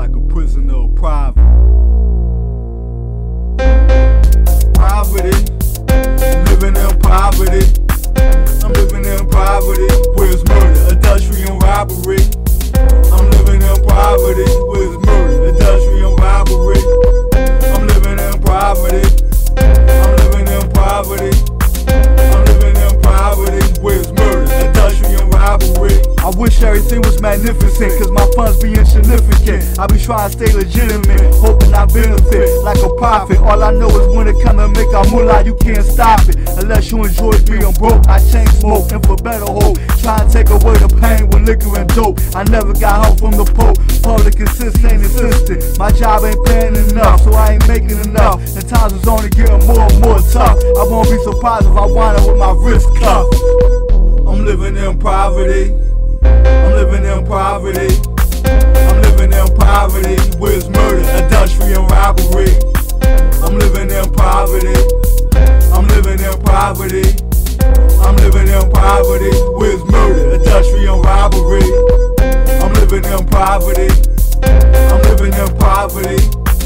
like a prisoner of private. Everything was magnificent, cause my funds be insignificant. I be trying to stay legitimate, hoping I benefit like a profit. All I know is when it come to make a moolah, you can't stop it. Unless you enjoy being broke, I chain smoke and for better hope. Try and take away the pain with liquor and dope. I never got help from the Pope. Public assist ain't insistent. My job ain't paying enough, so I ain't making enough. And times is only getting more and more tough. I won't be surprised if I wind up with my wrist cuffed. I'm living in poverty. I'm living in poverty. I'm living in poverty. Where's murder, adultery, and robbery? I'm living in poverty. I'm living in poverty. I'm living in poverty. Where's murder, adultery, and robbery? I'm living in poverty. I'm living in poverty.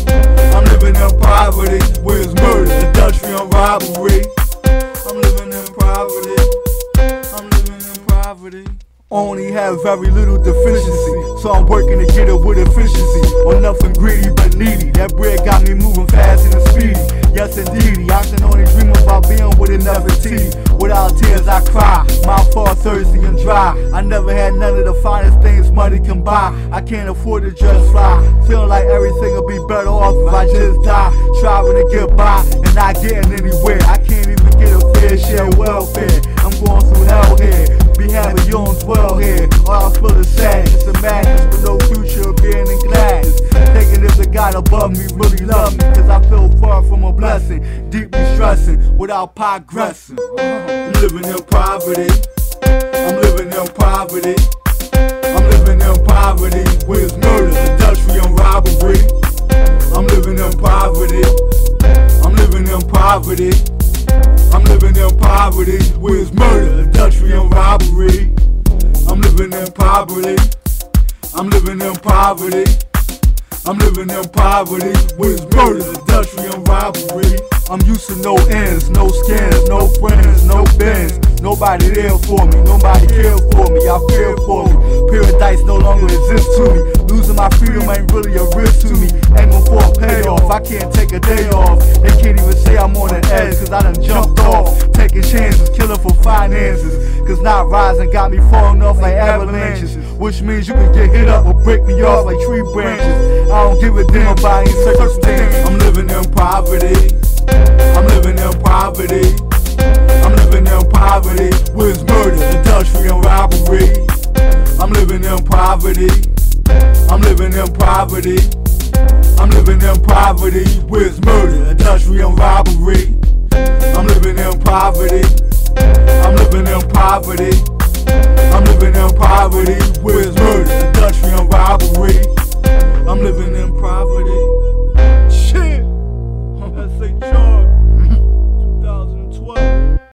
I'm living in poverty. Where's murder, adultery, and robbery? I'm living in poverty. I'm living in poverty. Only have very little deficiency, so I'm working to get it with efficiency. On nothing greedy but needy. That bread got me moving fast and speedy. Yes, indeedy. I can only dream about being with another T. Without tears, I cry. My fall thirsty and dry. I never had none of the finest things money can buy. I can't afford to just fly. Feeling like everything will be better off if I just die. Striving to get by and not getting anywhere. I can't even get a fair share of welfare. I'm going through hell here. Me really love me, cause I feel far from a blessing. Deeply stressing without progressing. Living in poverty. I'm living in poverty. I'm living in poverty. Where's murder, adultery, and robbery? I'm living in poverty. I'm living in poverty. I'm living in poverty. Where's murder, adultery, and robbery? I'm living in poverty. I'm living in poverty. I'm living in poverty. Where's murder, adultery, and robbery? I'm used to no ends, no skins, no friends, no bends. Nobody there for me, nobody care for me, I fear for me. Paradise no longer exists to me. Losing my freedom ain't really a risk to me. Aiming for a payoff, I can't take a day off. They can't even say I'm on the edge, cause I done jumped off. Taking chances, killing for finances. Cause not rising got me falling off like avalanches. Which means you can get hit up or break me off like tree branches. I don't give a damn about any circumstance. I'm living in poverty. I'm living in poverty. I'm living in poverty. with murder, adultery, and robbery? I'm living in poverty. I'm living in poverty. I'm living in poverty. with murder, adultery, and robbery? I'm living in poverty. I'm living in poverty. poverty.